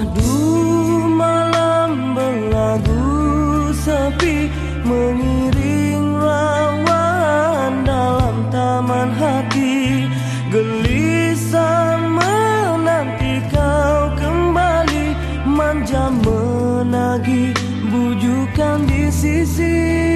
Madu malam berlagu sepi Mengiring lawan dalam taman hati. Gelisah menanti kau kembali Manja menagih bujukan di sisi